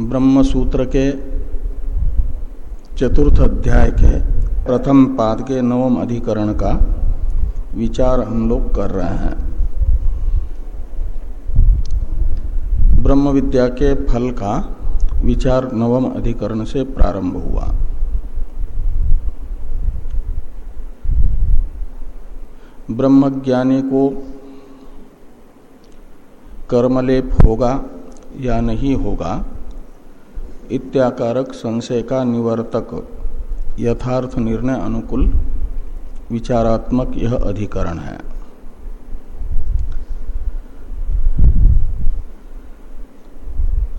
ब्रह्म सूत्र के चतुर्थ अध्याय के प्रथम पाद के नवम अधिकरण का विचार हम लोग कर रहे हैं। ब्रह्म विद्या के फल का विचार नवम अधिकरण से प्रारंभ हुआ। ब्रह्मज्ञानी को कर्मलेप होगा या नहीं होगा इत्याकारक संशय का निवर्तक, यथार्थ निर्णय अनुकूल, विचारात्मक यह अधिकरण है।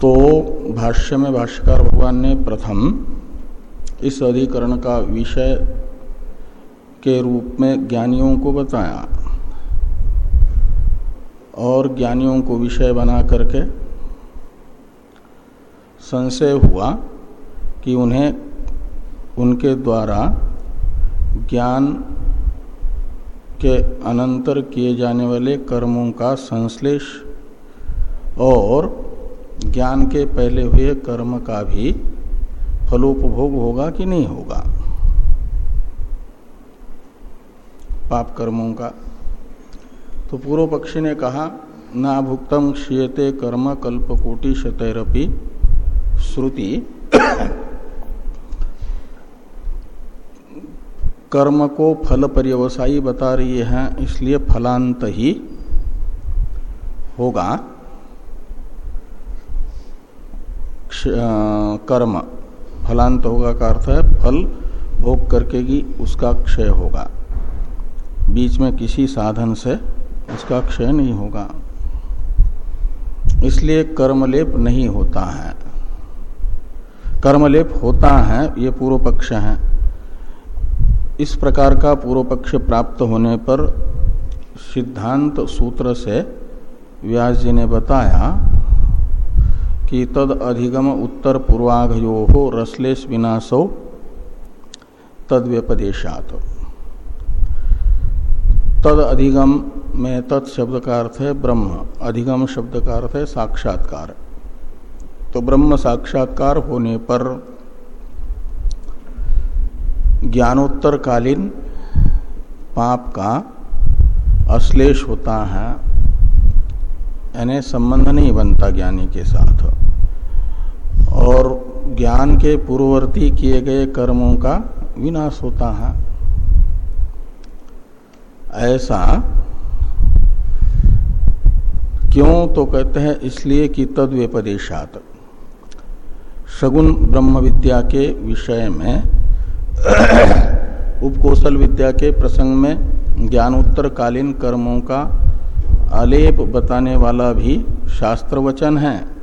तो भाष्य में भाष्यकार भगवान ने प्रथम इस अधिकरण का विषय के रूप में ज्ञानियों को बताया और ज्ञानियों को विषय बना करके संशय हुआ कि उन्हें, उनके द्वारा ज्ञान के अनंतर किए जाने वाले कर्मों का संश्लेष और ज्ञान के पहले हुए कर्म का भी फलोपभोग होगा कि नहीं होगा? पाप कर्मों का। तो पूर्व पक्षी ने कहा ना भुक्तम क्षीयते कर्म कल्पकोटि शतरपि श्रुति कर्म को फल पर्यवसायी बता रही है, इसलिए फलांत ही होगा। कर्म, फलांत होगा का अर्थ है, फल भोग करके ही उसका क्षय होगा। बीच में किसी साधन से उसका क्षय नहीं होगा। इसलिए कर्मलेप नहीं होता है। कर्मलेप होता है, ये पूर्व पक्ष है। इस प्रकार का पूर्व पक्ष प्राप्त होने पर सिद्धांत सूत्र से व्यास जी ने बताया कि तद अधिगम उत्तर पूर्वाघयो हो रसलेश विनाशो तद व्यपदेशात। तद अधिगम में तत् शब्द का अर्थ है ब्रह्म, अधिगम शब्द का अर्थ है साक्षात्कार। तो ब्रह्म साक्षात्कार होने पर ज्ञानोत्तर कालीन पाप का अश्लेष होता है, यानी संबंध नहीं बनता ज्ञानी के साथ। और ज्ञान के पूर्ववर्ती किए गए कर्मों का विनाश होता है। ऐसा क्यों तो कहते हैं इसलिए कि तद व्यपदेशात सगुण ब्रह्म विद्या के विषय में, उपकोशल विद्या के प्रसंग में ज्ञानोत्तर कालीन कर्मों का आलेप बताने वाला भी शास्त्र वचन है।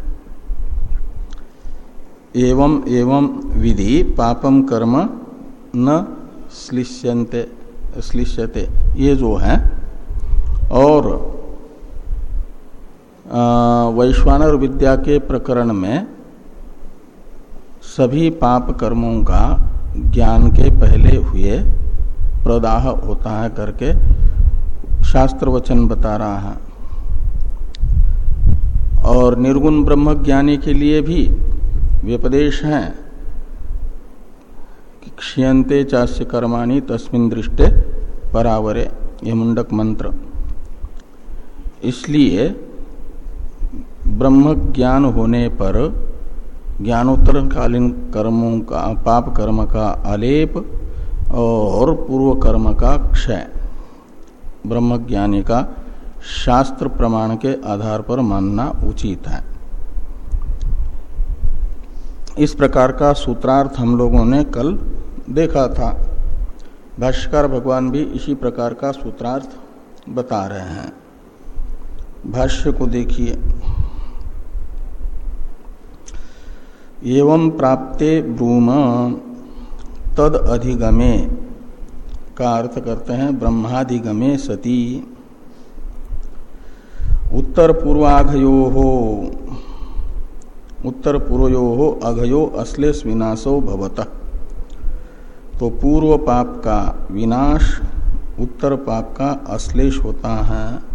एवं एवं विधि पापम कर्म न श्लिष्यन्ते, श्लिष्यते, ये जो है। और वैश्वानर विद्या के प्रकरण में सभी पाप कर्मों का ज्ञान के पहले हुए प्रदाह होता है करके शास्त्र वचन बता रहा है। और निर्गुण ब्रह्म ज्ञानी के लिए भी व्यपदेश है क्षीयते चास्य कर्माणी तस्मिन दृष्टे परावरे। ये मुंडक मंत्र। इसलिए ब्रह्म ज्ञान होने पर ज्ञानोत्तर कालीन कर्मों का, पाप कर्म का आलेप और पूर्व कर्म का क्षय। ब्रह्मज्ञानी का शास्त्र प्रमाण के आधार पर मानना उचित है। इस प्रकार का सूत्रार्थ हम लोगों ने कल देखा था। भाष्यकार भगवान भी इसी प्रकार का सूत्रार्थ बता रहे हैं। भाष्य को देखिए। एवं प्राप्ते ब्रूम। तद अधिगमे। का अर्थ करते हैं ब्रह्माधिगमे सती। उत्तर पूर्वाघयो। हो उत्तर पूर्वयो हो अघयो अश्लेष विनाशो भवत। तो पूर्व पाप का विनाश, उत्तर पाप का अश्लेष होता है।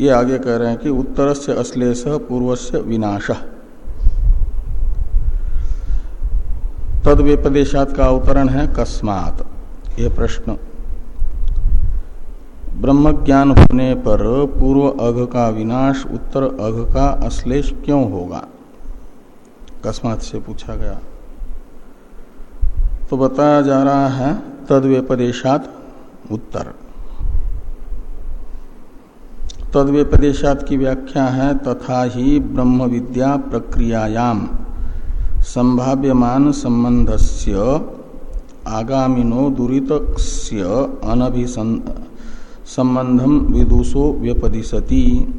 ये आगे कह रहे हैं कि उत्तर से अश्लेष पूर्व से विनाश। तद व्यपदेशात का अवतरण है कस्मात? ये प्रश्न। ब्रह्म ज्ञान होने पर पूर्व अघ का विनाश, उत्तर अघ का अश्लेष क्यों होगा? कस्मात से पूछा गया। तो बताया जा रहा है तद व्यपदेशात उत्तर। तद व्यपदेशात की व्याख्या है तथा ही ब्रह्म विद्या प्रक्रियायाम। संभाव्यमान संबंधस्य आगामिनो दुरीत संबंधम विदुषो व्यपदिशति।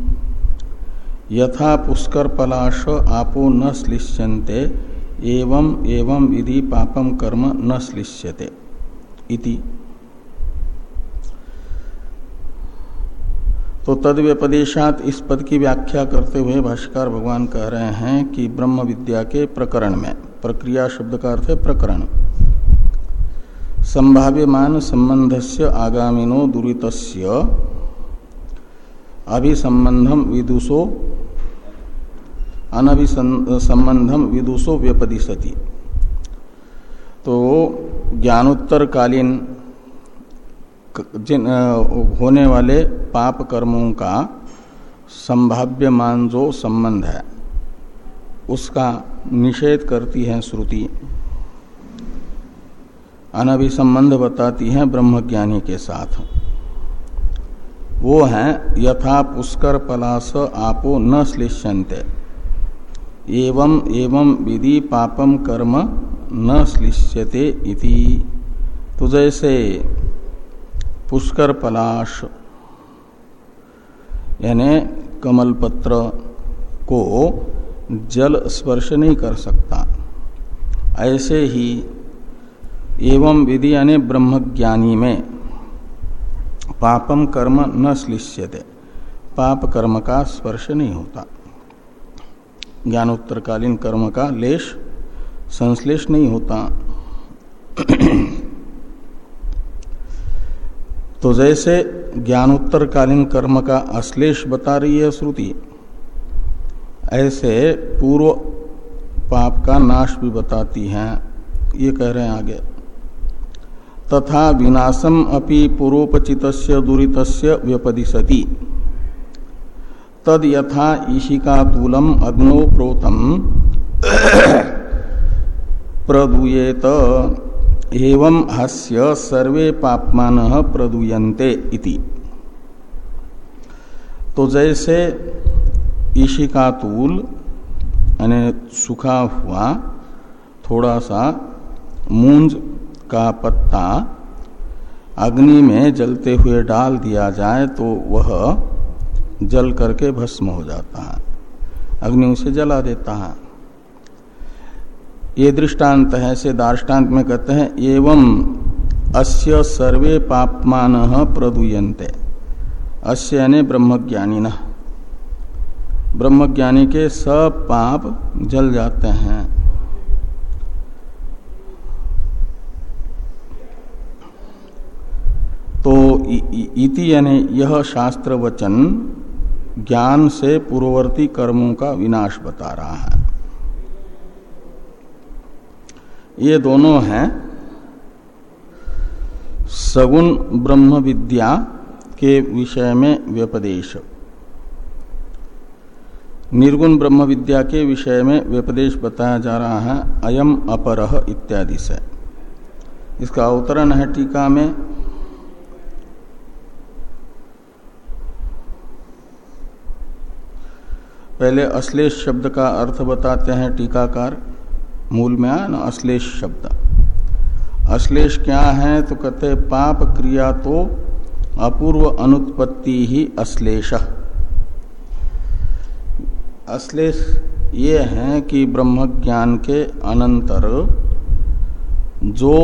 यथा पुष्कर पलाश आपो न श्लिष्यन्ते, एवं एवं विधि पापम कर्म न श्लिष्यते। इति। तो तद व्यपदेशात इस पद की व्याख्या करते हुए भाष्कर भगवान कह रहे हैं कि ब्रह्म विद्या के प्रकरण में, प्रक्रिया शब्द का अर्थ है प्रकरण। संभाव्यमान संबंध से आगामिनो दुरीत अभिसंबंधम विदुषो अनभिसंबंधम विदुषो व्यपदिशति। तो ज्ञानोत्तरकालीन जिन होने वाले पाप कर्मों का संभाव्य मान जो संबंध है, उसका निषेध करती है श्रुति। अनभि संबंध बताती है ब्रह्मज्ञानी के साथ। वो है, यथा पुष्कर पलास आपो न श्लिष्यंते एवं एवं विधि पापम कर्म न श्लिष्यते इति। तो जैसे पुष्कर पलाश। यानी कमल पत्र को जल स्पर्श नहीं कर सकता। ऐसे ही एवं विधि यानी ब्रह्मज्ञानी में पापम कर्म न श्लिष्यते। पाप कर्म का स्पर्श नहीं होता। ज्ञानोत्तरकालीन कर्म का लेश संश्लेष नहीं होता। तो जैसे ज्ञानोत्तरकालीन कर्म का अश्लेष बता रही है श्रुति, ऐसे पूर्व पाप का नाश भी बताती हैं, ये कह रहे हैं आगे। तथा विनाशम अपि पूर्वोपचित दुरीत व्यपदिशति। तद यथा ईशिकातूलम अग्नो प्रोतम। प्रदूयेत एवं हस्य सर्वे पापमान प्रदूयन्ते इति। तो जैसे ईशिकातूल यानी सूखा हुआ, थोड़ा सा मूंज का पत्ता अग्नि में जलते हुए डाल दिया जाए तो वह जल करके भस्म हो जाता है। अग्नि उसे जला देता है। ये दृष्टांत है से दार्टान्त में कहते हैं, एवं अस्य सर्वे पापमान प्रदुयन्ते। अस्य यानी ब्रह्मज्ञानी न ब्रह्मज्ञानी के सब पाप जल जाते हैं। तो इति यानी यह शास्त्र वचन ज्ञान से पूर्ववर्ती कर्मों का विनाश बता रहा है। ये दोनों हैं। सगुण ब्रह्म विद्या के विषय में व्यपदेश। निर्गुण ब्रह्म विद्या के विषय में व्यपदेश बताया जा रहा है, अयम अपरह इत्यादि से। इसका अवतरण है टीका में। पहले अश्लेष शब्द का अर्थ बताते हैं टीकाकार। मूल में आया ना, अश्लेष शब्द। अश्लेष क्या है? तो कहते पाप क्रिया तो अपूर्व अनुत्पत्ति ही अश्लेष। अश्लेष ये है कि ब्रह्म ज्ञान के अनंतर जो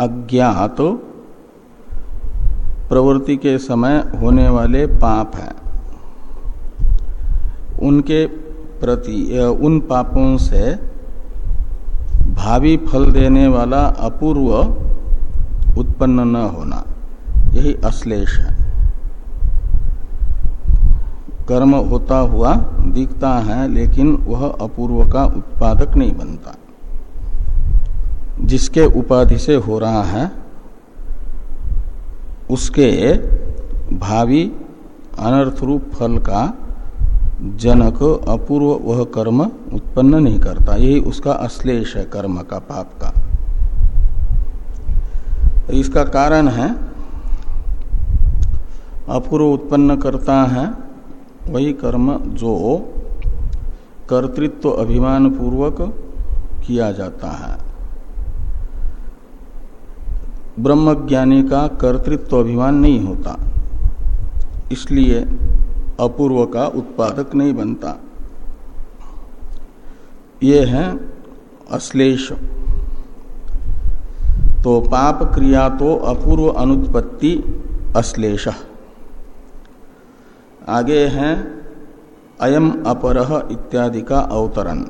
अज्ञात प्रवृत्ति के समय होने वाले पाप हैं, उनके प्रति उन पापों से भावी फल देने वाला अपूर्व उत्पन्न न होना। यही अश्लेष है। कर्म होता हुआ दिखता है, लेकिन वह अपूर्व का उत्पादक नहीं बनता। जिसके उपाधि से हो रहा है, उसके भावी अनर्थ रूप फल का जनक अपूर्व वह कर्म उत्पन्न नहीं करता। यही उसका अश्लेष है, कर्म का, पाप का। इसका कारण है, अपूर्व उत्पन्न करता है, वही कर्म जो कर्तृत्व अभिमान पूर्वक किया जाता है। ब्रह्मज्ञानी का कर्तृत्व अभिमान नहीं होता। इसलिए अपूर्व का उत्पादक नहीं बनता। ये है अश्लेष। तो पाप क्रिया तो अपूर्व अनुत्पत्ति अश्लेष। आगे है अयम अपरह इत्यादि का अवतरण।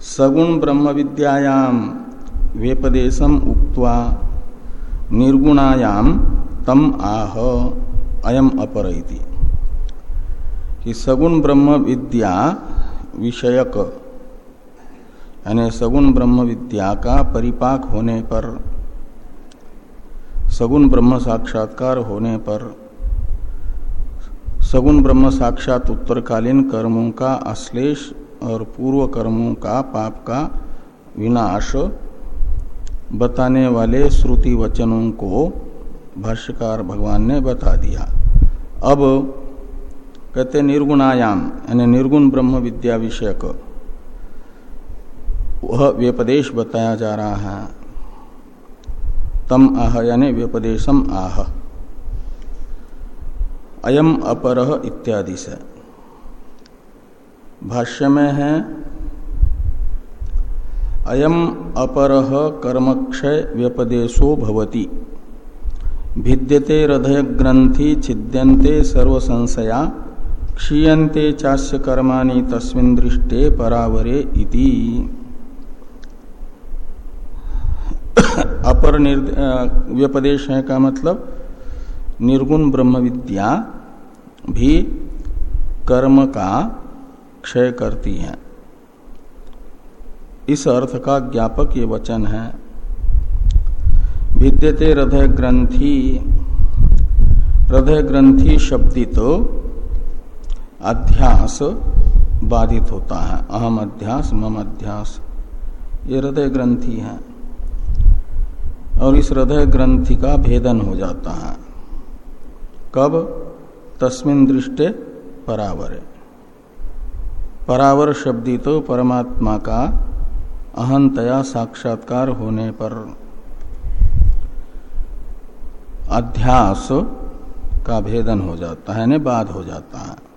सगुण ब्रह्म विद्यायाम वेपदेशम उक्त्वा निर्गुणायाम तम आह अयम अपर इति कि सगुण ब्रह्म विद्या विषयक, यानी सगुण ब्रह्म विद्या का परिपाक होने पर, सगुण ब्रह्म साक्षात्कार होने पर, सगुण ब्रह्म साक्षात उत्तरकालीन कर्मों का अश्लेष और पूर्व कर्मों का पाप का विनाश बताने वाले श्रुति वचनों को भाष्यकार भगवान ने बता दिया। अब कहते, निर्गुणायाम यानी निर्गुण ब्रह्म विद्या विषयक। वह व्यपदेश बताया जा रहा है। तम आह, यानी व्यपदेशम आह। अयम अपरह इत्यादि से। भाष्य में है, अयम अपरह कर्मक्षय व्यपदेशो भवति। भिद्यते हृदय ग्रंथि छिद्यन्ते सर्व संशया क्षीयते चास्य कर्माणि तस्मिन् दृष्टे परावरे इति। अपर व्यपदेश है का मतलब? निर्गुण ब्रह्म विद्या भी कर्म का क्षय करती है। इस अर्थ का ज्ञापक ये वचन है। विद्यते हृदय ग्रंथि हृदय ग्रंथि शब्दित तो अध्यास बाधित होता है। अहम अध्यास, मम अध्यास। ये हृदय ग्रंथि है। और इस हृदय ग्रंथि का भेदन हो जाता है। कब? तस्मिन दृष्टे परावरे। परावर शब्दी तो परमात्मा का अहंतया साक्षात्कार होने पर। अध्यास का भेदन हो जाता है ने बाध हो जाता है।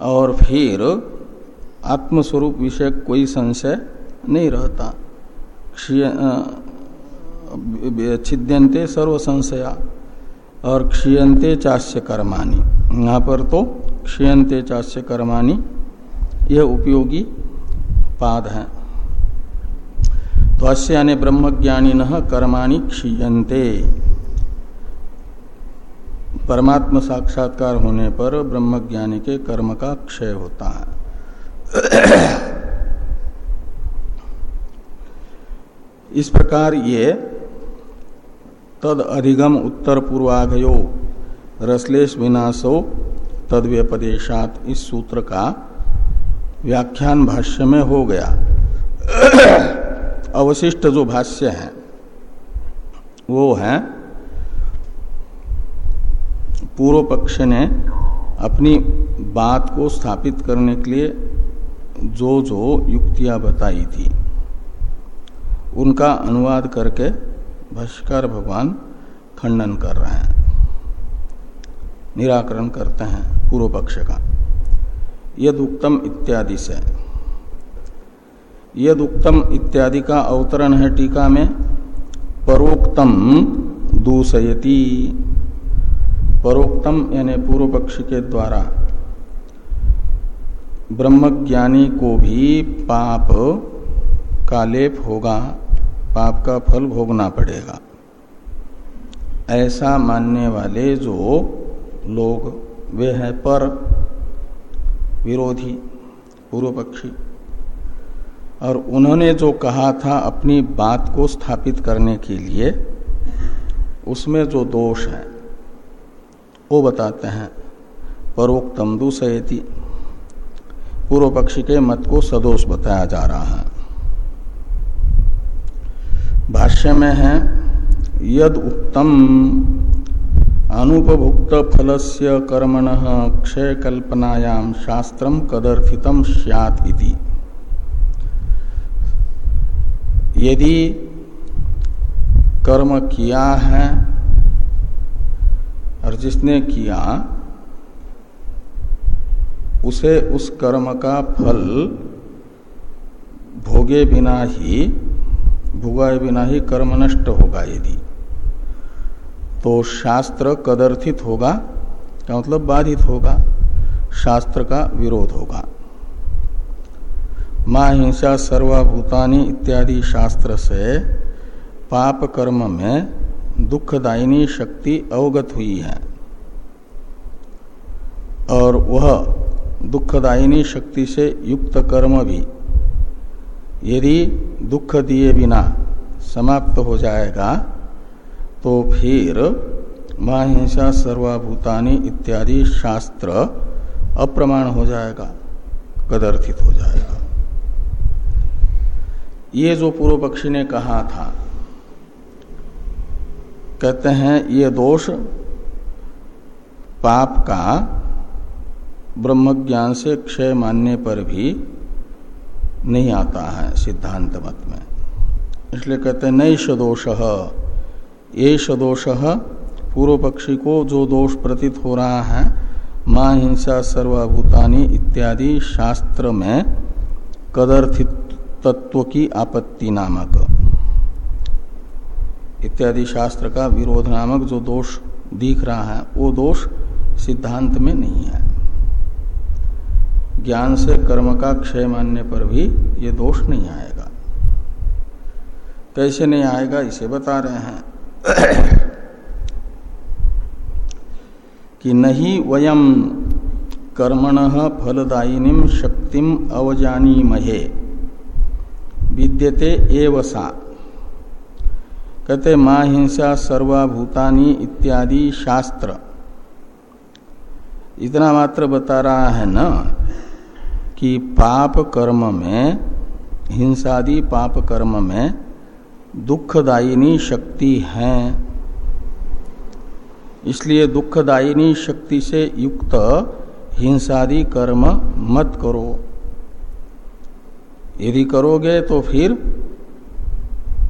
और फिर आत्मस्वरूप विषय कोई संशय नहीं रहता। छिद्यंते सर्व संशया और क्षीयते चाष्य कर्माणी। यहाँ पर तो क्षीयते चाष्य कर्माणी यह उपयोगी पाद है। तो यानी ब्रह्मज्ञानी न कर्माणी क्षीयते परमात्म साक्षात्कार होने पर ब्रह्मज्ञानी के कर्म का क्षय होता है। इस प्रकार ये तद अधिगम उत्तर पूर्वाघयो रसलेश विनाशो तद व्यपदेशात इस सूत्र का व्याख्यान भाष्य में हो गया। अवशिष्ट जो भाष्य है, वो है पूर्व पक्ष ने अपनी बात को स्थापित करने के लिए जो जो युक्तियाँ बताई थी, उनका अनुवाद करके भाष्कर भगवान खंडन कर रहे हैं, निराकरण करते हैं पूर्व पक्ष का। यद उत्तम इत्यादि से। यद उत्तम इत्यादि का अवतरण है टीका में, परोक्तम दूसयति परोक्तम यानी पूर्व पक्ष के द्वारा ब्रह्मज्ञानी को भी पाप का लेप होगा, पाप का फल भोगना पड़ेगा। ऐसा मानने वाले जो लोग, वे हैं पर विरोधी पूर्व पक्षी और उन्होंने जो कहा था अपनी बात को स्थापित करने के लिए, उसमें जो दोष है वो बताते हैं, परोक्तम दूसयति पूर्व पक्षी के मत को सदोष बताया जा रहा है। भाष्य में है, यद उत्तम अनुपभुक्त फल से कर्मण क्षय कल्पनायाम शास्त्रम कदर्थितम स्यात् इति। यदि कर्म किया है और जिसने किया, उसे उस कर्म का फल भोगे बिना ही, भोगाए बिना ही कर्म नष्ट होगा यदि। तो शास्त्र कदर्थित होगा, क्या मतलब बाधित होगा? शास्त्र का विरोध होगा। माँ हिंसा सर्वभूतानी इत्यादि शास्त्र से पाप कर्म में दुखदायिनी शक्ति अवगत हुई है। और वह दुखदायिनी शक्ति से युक्त कर्म भी, यदि दुख दिए बिना समाप्त हो जाएगा तो फिर महिंसा, सर्वाभूतानी इत्यादि शास्त्र अप्रमाण हो जाएगा, कदर्थित हो जाएगा। ये जो पूर्व पक्षी ने कहा था कहते हैं, ये दोष पाप का ब्रह्म ज्ञान से क्षय मानने पर भी नहीं आता है सिद्धांत मत में। इसलिए कहते हैं नैश दोष। ये दोष, पूर्व पक्षी को जो दोष प्रतीत हो रहा है, माँ हिंसा, सर्वभूतानी इत्यादि शास्त्र में कदर्थित तत्व की आपत्ति नामक। इत्यादि शास्त्र का विरोध नामक जो दोष दिख रहा है, वो दोष सिद्धांत में नहीं है। ज्ञान से कर्म का क्षय मानने पर भी ये दोष नहीं आएगा। कैसे नहीं आएगा, इसे बता रहे हैं। कि नहीं वयम कर्मण फलदायिनी शक्तिम अवजानी महे विद्यते एव सा। कहते माँ हिंसा सर्वाभूतानी इत्यादि शास्त्र। इतना मात्र बता रहा है ना कि पाप कर्म में, हिंसादि पाप कर्म में दुखदायिनी शक्ति है। इसलिए दुखदायिनी शक्ति से युक्त हिंसादि कर्म मत करो। यदि करोगे तो फिर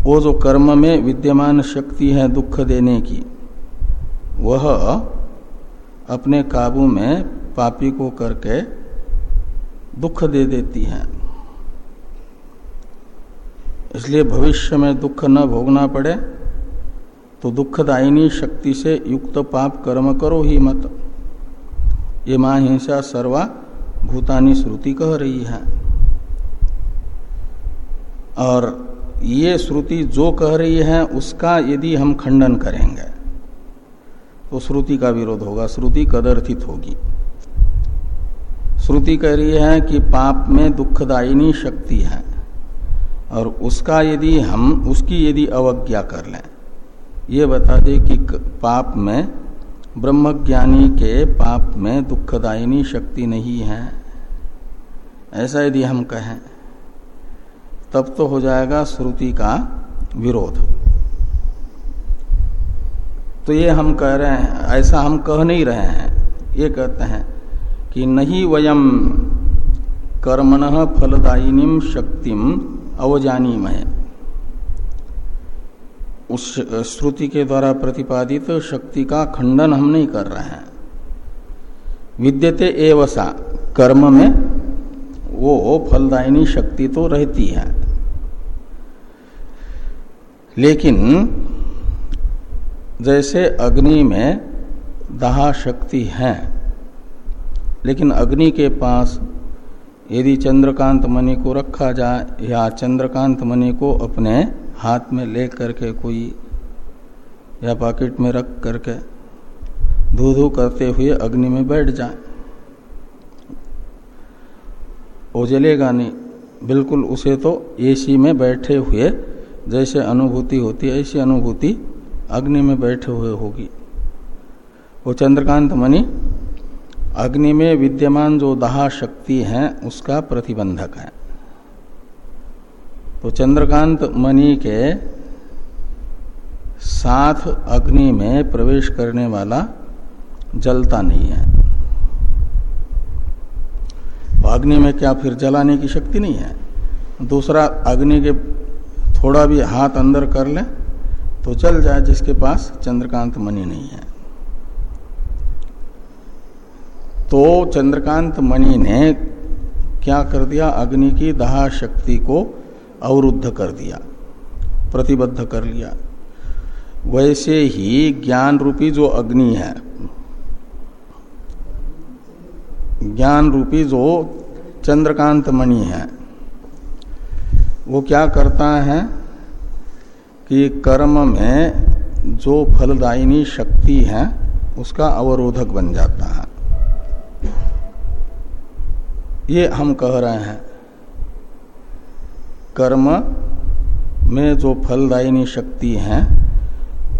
वो जो कर्म में विद्यमान शक्ति है दुख देने की, वह अपने काबू में पापी को करके दुख दे देती है। इसलिए भविष्य में दुख न भोगना पड़े तो दुखदायिनी शक्ति से युक्त पाप कर्म करो ही मत। ये माँ हिंसा सर्वा भूतानी श्रुति कह रही है। और ये श्रुति जो कह रही है, उसका यदि हम खंडन करेंगे तो श्रुति का विरोध होगा, श्रुति कदर्थित होगी। श्रुति कह रही है कि पाप में दुखदायिनी शक्ति है, और उसका यदि हम, उसकी यदि अवज्ञा कर लें, ये बता दे कि पाप में, ब्रह्मज्ञानी के पाप में दुखदायिनी शक्ति नहीं है। ऐसा यदि हम कहें तब तो हो जाएगा श्रुति का विरोध। तो ये हम कह रहे हैं, ऐसा हम कह नहीं रहे हैं। ये कहते हैं कि नहीं वयम कर्मण फलदायिनी शक्तिम अवजानी में उस श्रुति के द्वारा प्रतिपादित शक्ति का खंडन हम नहीं कर रहे हैं। विद्यते एवसा, कर्म में वो फलदायिनी शक्ति तो रहती है। लेकिन जैसे अग्नि में दहा शक्ति है, लेकिन अग्नि के पास यदि चंद्रकांत मणि को रखा जाए या चंद्रकांत मणि को अपने हाथ में ले करके कोई या पॉकेट में रख करके धू धू करते हुए अग्नि में बैठ जाए वो जलेगा नहीं। बिल्कुल उसे तो एसी में बैठे हुए जैसे अनुभूति होती है, ऐसी अनुभूति अग्नि में बैठे हुए होगी। वो चंद्रकांत मणि, अग्नि में विद्यमान जो दहा शक्ति है, उसका प्रतिबंधक है। तो चंद्रकांत मणि के साथ अग्नि में प्रवेश करने वाला जलता नहीं है। अग्नि में क्या फिर जलाने की शक्ति नहीं है? दूसरा, अग्नि के थोड़ा भी हाथ अंदर कर ले तो चल जाए जिसके पास चंद्रकांत मणि नहीं है। तो चंद्रकांत मणि ने क्या कर दिया? अग्नि की दहा शक्ति को अवरुद्ध कर दिया, प्रतिबद्ध कर लिया। वैसे ही ज्ञान रूपी जो अग्नि है, ज्ञान रूपी जो चंद्रकांत मणि है। वो क्या करता है कि कर्म में जो फलदायिनी शक्ति है, उसका अवरोधक बन जाता है। ये हम कह रहे हैं। कर्म में जो फलदायिनी शक्ति है,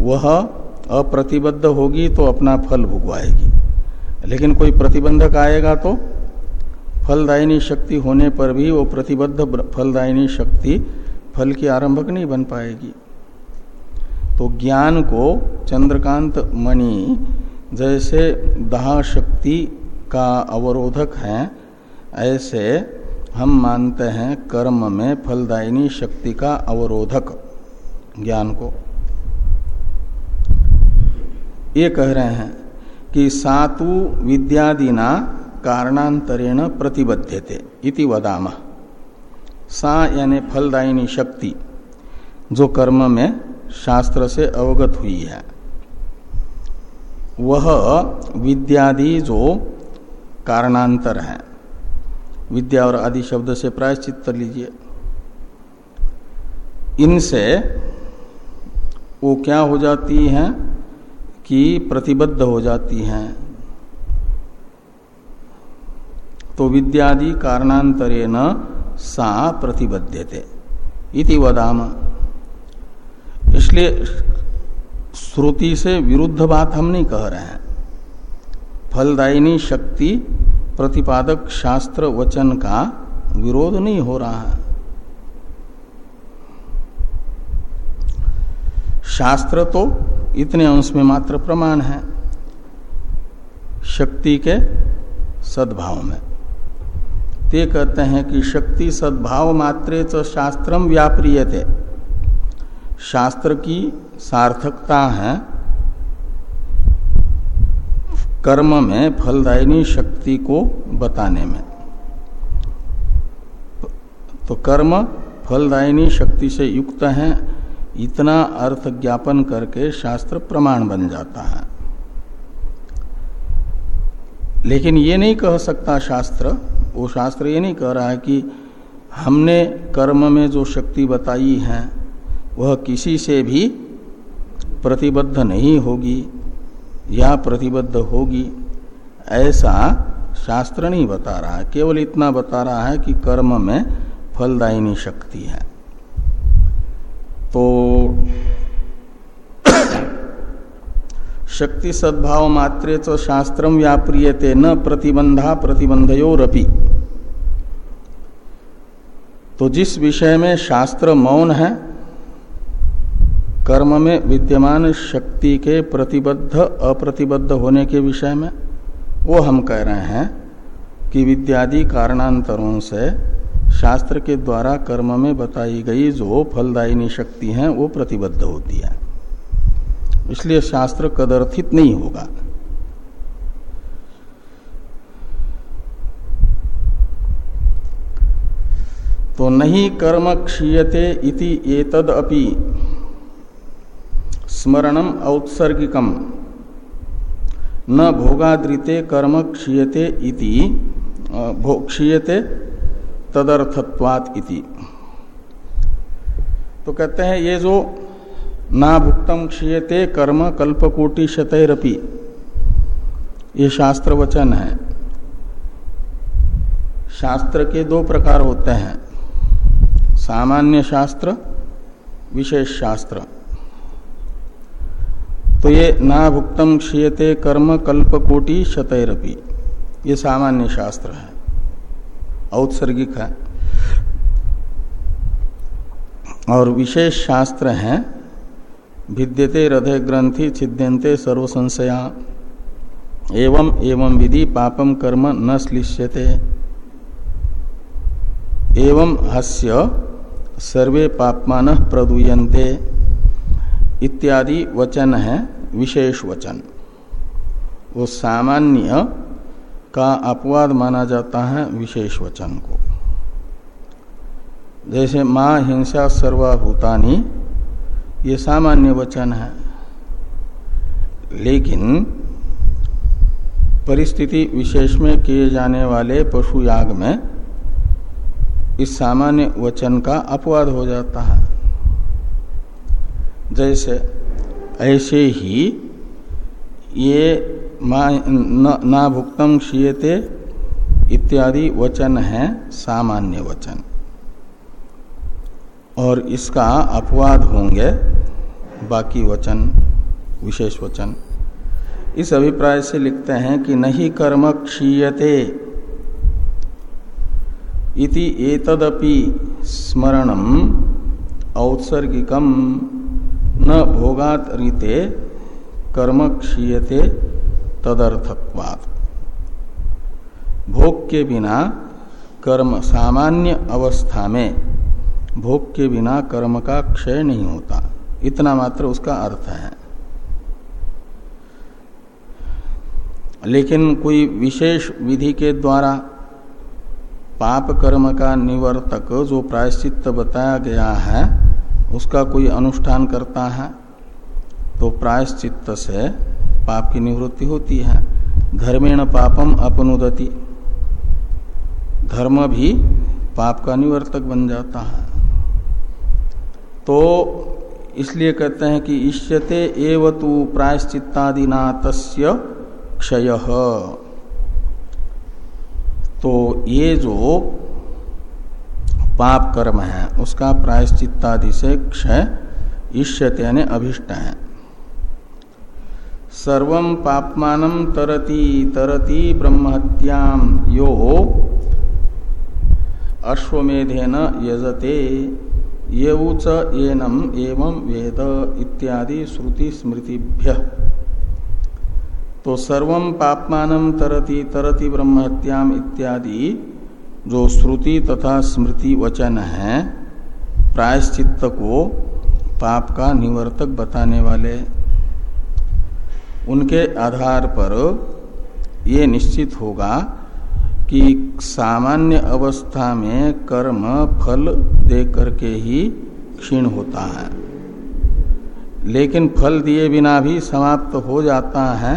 वह अप्रतिबद्ध होगी तो अपना फल भुगवाएगी। लेकिन कोई प्रतिबंधक आएगा तो? फलदायिनी शक्ति होने पर भी वो प्रतिबद्ध फलदायिनी शक्ति फल की आरंभक नहीं बन पाएगी। तो ज्ञान को चंद्रकांत मणि जैसे दहा शक्ति का अवरोधक है, ऐसे हम मानते हैं कर्म में फलदायिनी शक्ति का अवरोधक ज्ञान को। ये कह रहे हैं कि सातु विद्यादिना कारणांतरेण प्रतिबद्धते इति वदाम। सा यानी फलदायिनी शक्ति, जो कर्म में शास्त्र से अवगत हुई है। वह विद्यादि जो कारणांतर है। विद्या और आदि शब्द से प्रायश्चित कर लीजिए। इनसे वो क्या हो जाती हैं कि प्रतिबद्ध हो जाती हैं। तो विद्यादि कारणांतरे न सा प्रतिबद्धते इति वदाम। इसलिए श्रुति से विरुद्ध बात हम नहीं कह रहे हैं। फलदायिनी शक्ति प्रतिपादक शास्त्र वचन का विरोध नहीं हो रहा है। शास्त्र तो इतने अंश में मात्र प्रमाण है। शक्ति के सद्भाव में। ते कहते हैं कि शक्ति सद्भाव मात्रे च शास्त्रम व्याप्रियते। शास्त्र की सार्थकता है। कर्म में फलदायिनी शक्ति को बताने में। तो कर्म फलदायिनी शक्ति से युक्त है, इतना अर्थ ज्ञापन करके शास्त्र प्रमाण बन जाता है। लेकिन ये नहीं कह सकता शास्त्र वो शास्त्र ये नहीं कह रहा है कि हमने कर्म में जो शक्ति बताई है, वह किसी से भी प्रतिबद्ध नहीं होगी या प्रतिबद्ध होगी। ऐसा शास्त्र नहीं बता रहा है। केवल इतना बता रहा है कि कर्म में फलदायिनी शक्ति है। तो शक्ति सद्भाव मात्रे तो शास्त्र व्याप्रियते न प्रतिबंधा प्रतिबंधयोरपि। तो जिस विषय में शास्त्र मौन है, कर्म में विद्यमान शक्ति के प्रतिबद्ध, अप्रतिबद्ध होने के विषय में, वो हम कह रहे हैं कि विद्यादि कारणांतरों से शास्त्र के द्वारा कर्म में बताई गई जो फलदायिनी शक्ति है, वो प्रतिबद्ध होती है। इसलिए शास्त्र कदर्थित नहीं होगा। तो नहीं कर्म क्षीयते इति एतद अपि। स्मरणम औत्सर्गिकम न भोगाद्रिते कर्म क्षीयते इति क्षीयते तदर्थत्वात इति। तो कहते हैं ये जो ना भुक्तम क्षीयते कर्म कल्पकोटि शतरपी ये शास्त्र वचन है। शास्त्र के दो प्रकार होते हैं। सामान्य शास्त्र, विशेष शास्त्र। तो ये ना भुक्तम क्षीयते कर्म कल्पकोटि शतरपी ये सामान्य शास्त्र है। औत्सर्गिक है। और विशेष शास्त्र हैं भिद्यते हृदय ग्रंथि छिद्यंते सर्व संशया एवं एवं विधि पापम कर्म न श्लिष्यते। एवं हस्य सर्वे पापमान प्रदूयन्ते। इत्यादि वचन है, विशेष वचन। वो सामान्य का अपवाद माना जाता है विशेष वचन को। जैसे माँ हिंसा सर्वभूतानी ये सामान्य वचन है। लेकिन परिस्थिति विशेष में किए जाने वाले पशु याग में इस सामान्य वचन का अपवाद हो जाता है। जैसे, ऐसे ही ये ना भुक्तम क्षीयते इत्यादि वचन है, सामान्य वचन। और इसका अपवाद होंगे। बाकी वचन, विशेष वचन। इस अभिप्राय से लिखते हैं कि नहीं कर्म क्षीयते। इति एतदपि स्मरणम औत्सर्गिकम न भोगात रीते कर्म क्षीयते तदर्थत्वात्। भोग के बिना कर्म सामान्य अवस्था में भोग के बिना कर्म का क्षय नहीं होता। इतना मात्र उसका अर्थ है। लेकिन कोई विशेष विधि के द्वारा पाप कर्म का निवर्तक जो प्रायश्चित बताया गया है, उसका कोई अनुष्ठान करता है तो प्रायश्चित से पाप की निवृत्ति होती है। धर्मेण पापम अपनुदति। धर्म भी पाप का निवर्तक बन जाता है। तो इसलिए कहते हैं कि इष्यते एव तु प्रायश्चित्तादिना तस्य क्षय। तो ये जो पाप कर्म है, उसका प्रायश्चित्तादि से क्षय इष्यते यानी अभिष्ट है। सर्व पापमान तरती तरती ब्रह्मत्याम यो अश्वेधेन यजते। ये उच एनम एवं वेद इत्यादि श्रुति स्मृतिभ्य। तो सर्व पापमान तरती तरती ब्रह्मत्याम इत्यादि जो श्रुति तथा स्मृति वचन है प्रायश्चित को पाप का निवर्तक बताने वाले। उनके आधार पर ये निश्चित होगा कि सामान्य अवस्था में कर्म फल दे करके ही क्षीण होता है। लेकिन फल दिए बिना भी समाप्त हो जाता है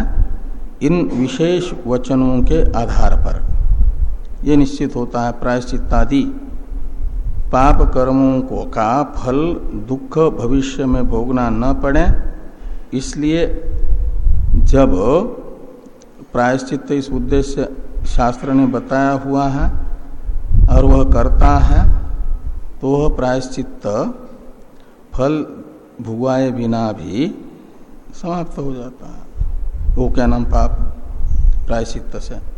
इन विशेष वचनों के आधार पर। यह निश्चित होता है प्रायश्चित्तादि। पाप कर्मों को का फल दुख भविष्य में भोगना न पड़े, इसलिए जब प्रायश्चित इस उद्देश्य शास्त्र ने बताया हुआ है, और वह करता है तो वह प्रायश्चित फल भुगवाए बिना भी समाप्त हो जाता है। वो क्या नाम पाप? प्रायश्चित से।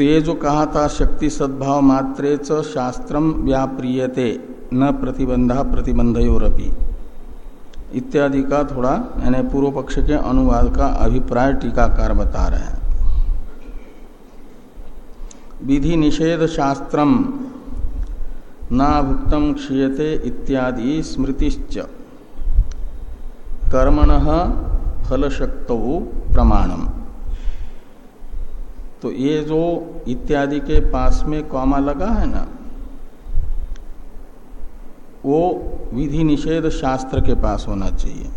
तो ये जो कहा था, शक्ति सद्भाव मात्रे च शास्त्रम व्याप्रियते, न प्रतिबंधा प्रतिबंधयोरपि। इत्यादि का थोड़ा, यानी पूर्व पक्ष के अनुवाद का अभिप्राय टीकाकार बता रहे हैं। विधि निषेध शास्त्रम ना भुक्तम क्षीयते इत्यादि स्मृतिश्च। कर्मण फलशक्त प्रमाणम। तो ये जो इत्यादि के पास में कौमा लगा है ना, वो विधि निषेध शास्त्र के पास होना चाहिए,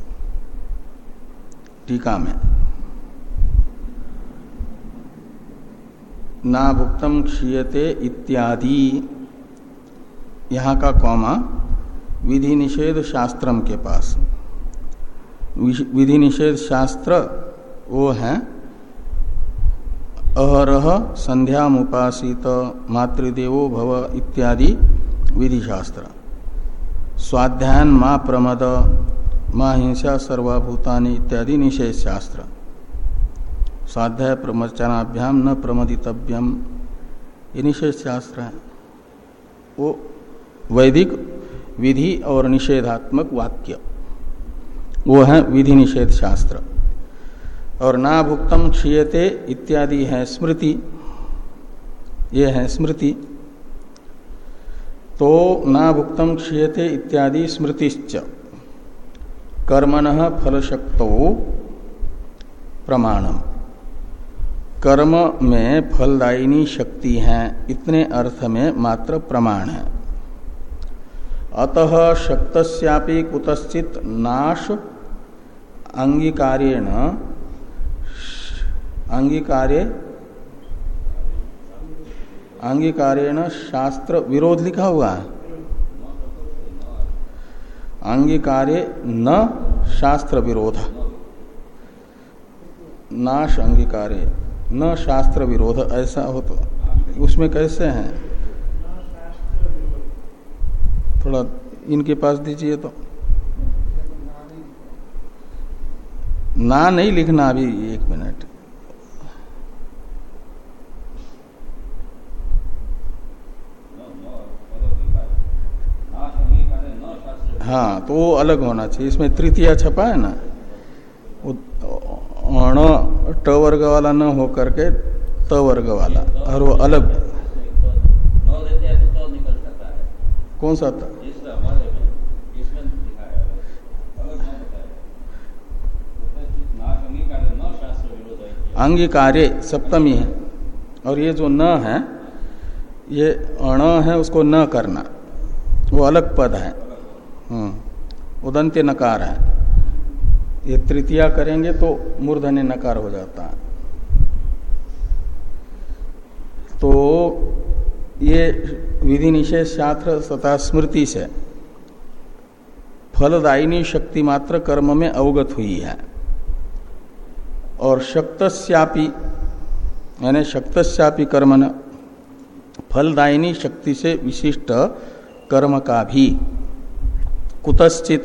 टीका में। ना भुक्तम क्षीयते इत्यादि, यहाँ का कौमा विधि निषेध शास्त्रम के पास। विधि निषेध शास्त्र वो है अहरह संध्या मुपासित मातृदेवो भव इत्यादि विधि शास्त्र स्वाध्यान माँ प्रमद, माँ हिंसा सर्वभूतानि इत्यादि निषेध शास्त्र स्वाध्याय प्रमचनाभ्याम न प्रमदितव्यम, ये निषेध शास्त्र है। वो वैदिक विधि और निषेधात्मक वाक्य। वो है विधि निषेध शास्त्र और ना भुक्तम क्षीयते इत्यादि है स्मृति। ये है स्मृति। तो ना भुक्तम क्षीयते इत्यादि स्मृतिश्च। कर्मण फलशक्तो प्रमाणम। कर्म में फलदायिनी शक्ति है, इतने अर्थ में मात्र प्रमाण है। अतः शक्तस्यापि कुतश्चित नाश अंगीकारेण अंगीकारे अंगीकारेण शास्त्र विरोध लिखा हुआ है। अंगीकारे न शास्त्र विरोध। नाश अंगीकारे न शास्त्र विरोध, ऐसा हो तो। उसमें कैसे हैं? थोड़ा इनके पास दीजिए तो। ना नहीं लिखना अभी एक मिनट हाँ तो वो अलग होना चाहिए। इसमें तृतीय छपा है ना? अण, ट वर्ग वाला न हो करके त वर्ग वाला, और वो अलग। कौन सा था? अंगीकार्य सप्तमी है। और ये जो न है, ये अण है, उसको न करना। वो अलग पद है। हम्म। उदंत्य नकार है। ये तृतीया करेंगे तो मूर्धन्य नकार हो जाता है। तो ये विधि निषेध शास्त्र तथा स्मृति से फलदायिनी शक्ति मात्र कर्म में अवगत हुई है। और शक्तस्यापि, यानी शक्तस्यापि कर्म न, फलदायिनी शक्ति से विशिष्ट कर्म का भी कुतश्चित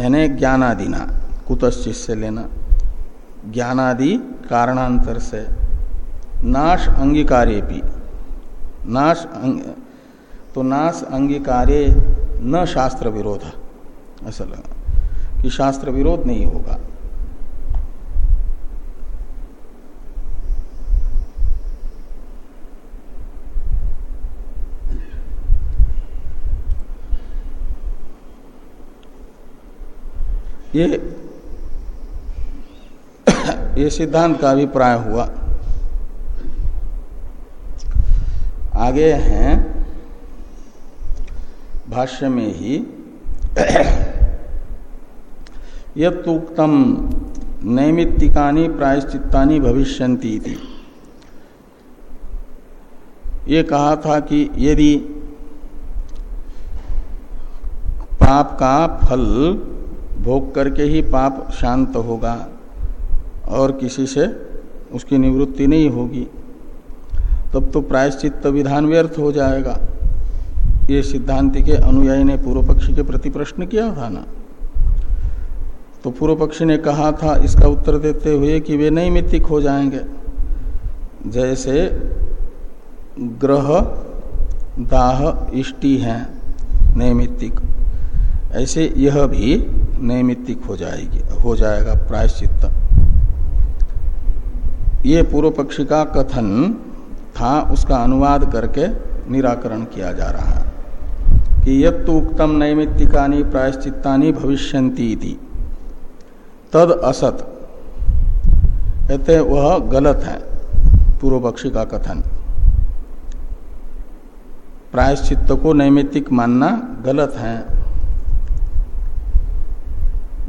यानी ज्ञानादि ना कुतश्चित से लेना ज्ञानादि कारणांतर से नाश अंगीकार्य भी नाश अंग, तो नाश अंगीकार्य न शास्त्र विरोध ऐसा लगा कि शास्त्र विरोध नहीं होगा। ये ये सिद्धांत का अभिप्राय हुआ। आगे हैं। भाष्य में ही युक्तम नैमित्तिकानी प्रायश्चित्तानी भविष्यंती थी ये कहा था कि यदि पाप का फल भोग करके ही पाप शांत होगा और किसी से उसकी निवृत्ति नहीं होगी। तब तो प्रायश्चित विधान व्यर्थ हो जाएगा। ये सिद्धांति के अनुयायी ने पूर्व पक्षी के प्रति प्रश्न किया था ना? तो पूर्व पक्षी ने कहा था, इसका उत्तर देते हुए कि वे नहीं मितिक हो जाएँगे। जैसे ग्रह, दाह, इष्टि हैं, नैमित्तिक। ऐसे यह भी नैमित्तिक हो जाएगी, हो जाएगा प्रायश्चित ये पूर्व पक्षी का कथन था, उसका अनुवाद करके निराकरण किया जा रहा है कि यद तो उक्तम नैमित्तिकानी प्रायश्चित्तानी भविष्यंती थी तद असत। कहते वह गलत है, पूर्व पक्षी का कथन। प्रायश्चित को नैमित्तिक मानना गलत है।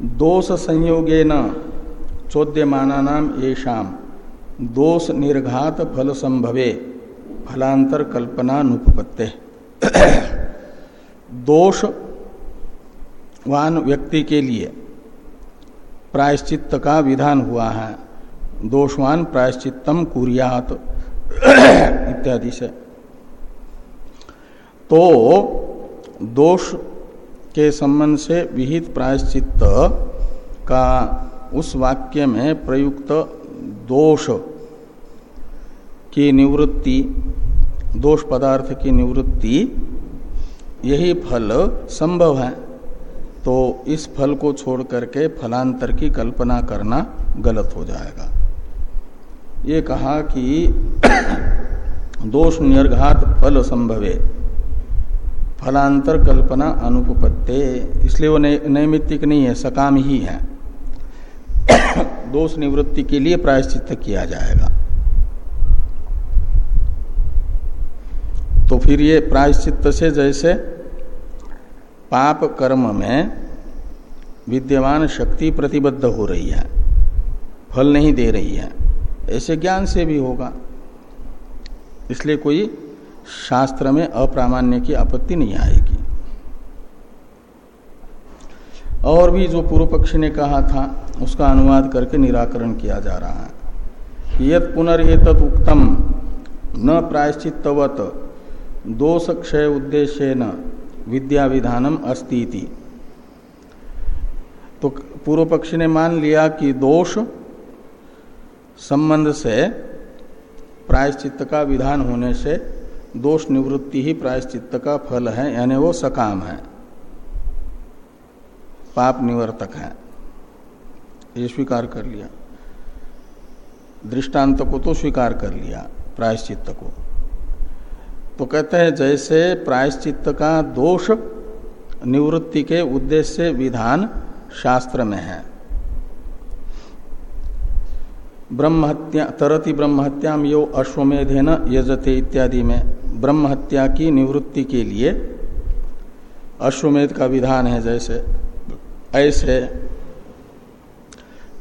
दोष संयोगे न चोद्यमाना नाम दोष निर्घात फल संभवे फलांतर कल्पना नुपत्ते दोषवान व्यक्ति के लिए प्रायश्चित्त का विधान हुआ है। दोषवान प्रायश्चितम कुरियात। इत्यादि से। तो दोष के संबंध से विहित प्रायश्चित का उस वाक्य में प्रयुक्त दोष की निवृत्ति, दोष पदार्थ की निवृत्ति, यही फल संभव है। तो इस फल को छोड़ करके फलांतर की कल्पना करना गलत हो जाएगा। ये कहा कि दोष निर्घात फल संभवे। फलांतर कल्पना अनुपत्ते इसलिए वो नैमित्तिक नहीं है, सकाम ही है। दोष निवृत्ति के लिए प्रायश्चित किया जाएगा। तो फिर ये प्रायश्चित से जैसे पाप कर्म में विद्यमान शक्ति प्रतिबद्ध हो रही है, फल नहीं दे रही है, ऐसे ज्ञान से भी होगा। इसलिए कोई शास्त्र में अप्रामाण्य की आपत्ति नहीं आएगी। और भी जो पूर्व पक्षी ने कहा था, उसका अनुवाद करके निराकरण किया जा रहा है। यद पुनर्त उक्तम, न प्रायश्चितवत दोष क्षय उद्देश्य न विद्या विधानम अस्ती तो पूर्व पक्षी ने मान लिया कि दोष संबंध से प्रायश्चित का विधान होने से दोष निवृत्ति ही प्रायश्चित का फल है, यानी वो सकाम है। पाप निवर्तक है। ये स्वीकार कर लिया। दृष्टांत को तो स्वीकार कर लिया प्रायश्चित को। तो कहते हैं, जैसे प्रायश्चित का दोष निवृत्ति के उद्देश्य विधान शास्त्र में है। ब्रह्महत्या, तरति ब्रह्महत्याम यो अश्वमेधे न यजते इत्यादि में ब्रह्महत्या की निवृत्ति के लिए अश्वमेध का विधान है जैसे, ऐसे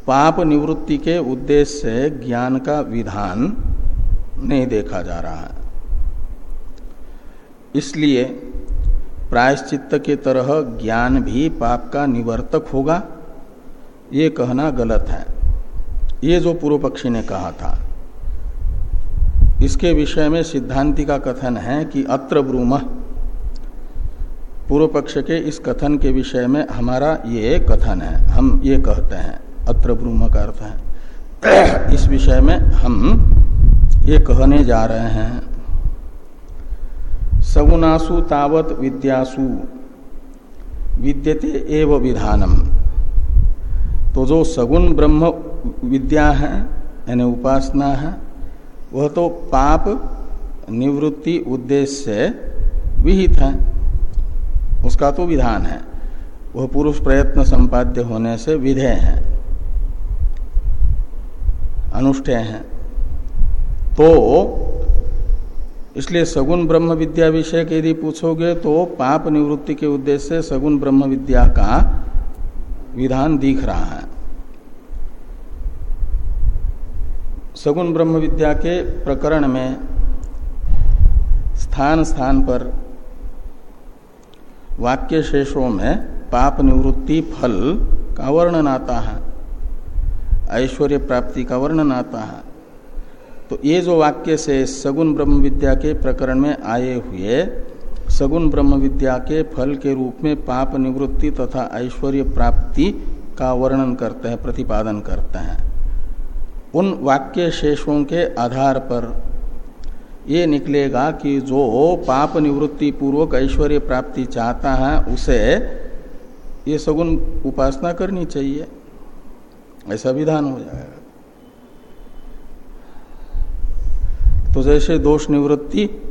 पाप निवृत्ति के उद्देश्य से ज्ञान का विधान नहीं देखा जा रहा है। इसलिए प्रायश्चित्त के तरह ज्ञान भी पाप का निवर्तक होगा, ये कहना गलत है। ये जो पूर्व पक्षी ने कहा था, इसके विषय में सिद्धांति का कथन है कि अत्र ब्रूम। पूर्व पक्ष के इस कथन के विषय में हमारा ये कथन है, हम ये कहते हैं, अत्र ब्रूम का अर्थ है। इस विषय में हम ये कहने जा रहे हैं। सगुनासु तावत विद्यासु, विद्यते एव विधानम। तो जो सगुण ब्रह्म विद्या है, यानी उपासना है, वह तो पाप निवृत्ति उद्देश्य से विहित है। उसका तो विधान है। वह पुरुष प्रयत्न संपाद्य होने से विधेय है। अनुष्ठेय है। तो इसलिए सगुण ब्रह्म विद्या विषय के यदि पूछोगे तो पाप निवृत्ति के उद्देश्य से सगुण ब्रह्म विद्या का विधान दिख रहा है। सगुण ब्रह्म विद्या के प्रकरण में स्थान स्थान पर वाक्य शेषों में पाप निवृत्ति फल का वर्णन आता है, ऐश्वर्य प्राप्ति का वर्णन आता है। तो ये जो वाक्य से सगुण ब्रह्म विद्या के प्रकरण में आए हुए सगुण ब्रह्म विद्या के फल के रूप में पाप निवृत्ति तथा ऐश्वर्य प्राप्ति का वर्णन करते हैं, प्रतिपादन करते हैं। उन वाक्य शेषों के आधार पर ये निकलेगा कि जो पाप निवृत्ति पूर्वक ऐश्वर्य प्राप्ति चाहता है, उसे ये सगुण उपासना करनी चाहिए। ऐसा विधान हो जाएगा। तो जैसे दोष निवृत्ति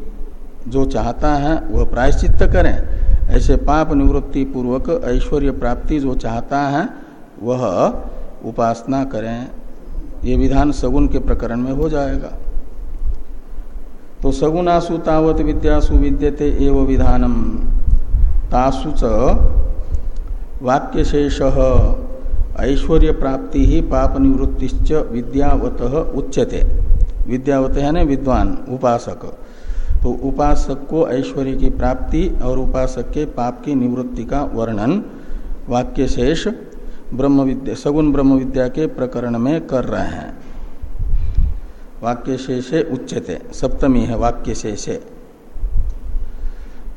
जो चाहता है, वह प्रायश्चित करें। ऐसे पाप निवृत्ति पूर्वक ऐश्वर्य प्राप्ति जो चाहता है, वह उपासना करें। ये विधान सगुण के प्रकरण में हो जाएगा। तो सगुनासु तावत विद्यासु विद्यते एव विधानम। तासु च वाक्यशेष, ऐश्वर्य प्राप्ति ही पाप निवृत्तिश्च विद्यावत उच्यते। विद्यावत है ना विद्वान, उपासक। तो उपासक को ऐश्वर्य की प्राप्ति और उपासक के पाप की निवृत्ति का वर्णन वाक्य शेष ब्रह्म विद्या सगुण ब्रह्म विद्या के प्रकरण में कर रहे हैं। वाक्य शेषे उच्चते सप्तमी है वाक्य शेषे।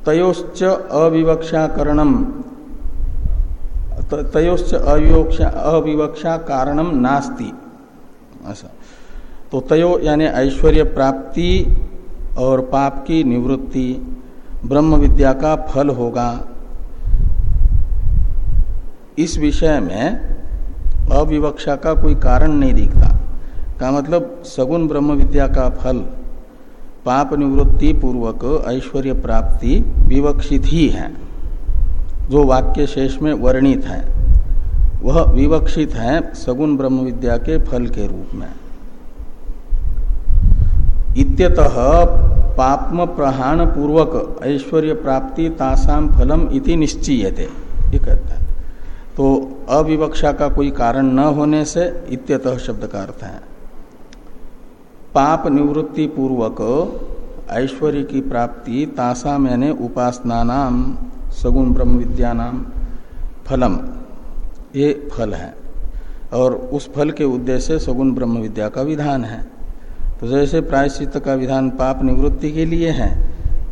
तयोश्च अविवक्षाकरणम तयोश्च अविवक्षा अविवक्षा कारणम नास्ति। ऐसा तो तयो यानी ऐश्वर्य प्राप्ति और पाप की निवृत्ति ब्रह्म विद्या का फल होगा। इस विषय में अविवक्षा का कोई कारण नहीं दिखता। का मतलब सगुण ब्रह्म विद्या का फल, पाप निवृत्ति पूर्वक ऐश्वर्य प्राप्ति विवक्षित ही है। जो वाक्य शेष में वर्णित है, वह विवक्षित है सगुण ब्रह्म विद्या के फल के रूप में। इत्यतः पापम प्रहाण पूर्वक ऐश्वर्य प्राप्ति तासाम फलम इति निश्चयते। ये कहता है। तो अविवक्षा का कोई कारण न होने से इत्यतः शब्द का अर्थ है। पाप निवृत्ति पूर्वक ऐश्वर्य की प्राप्ति तासा मैंने उपासना नाम सगुण ब्रह्म विद्या नाम फलम। ये फल है। और उस फल के उद्देश्य सगुण ब्रह्म विद्या का विधान है। तो जैसे प्रायश्चित का विधान पाप निवृत्ति के लिए है,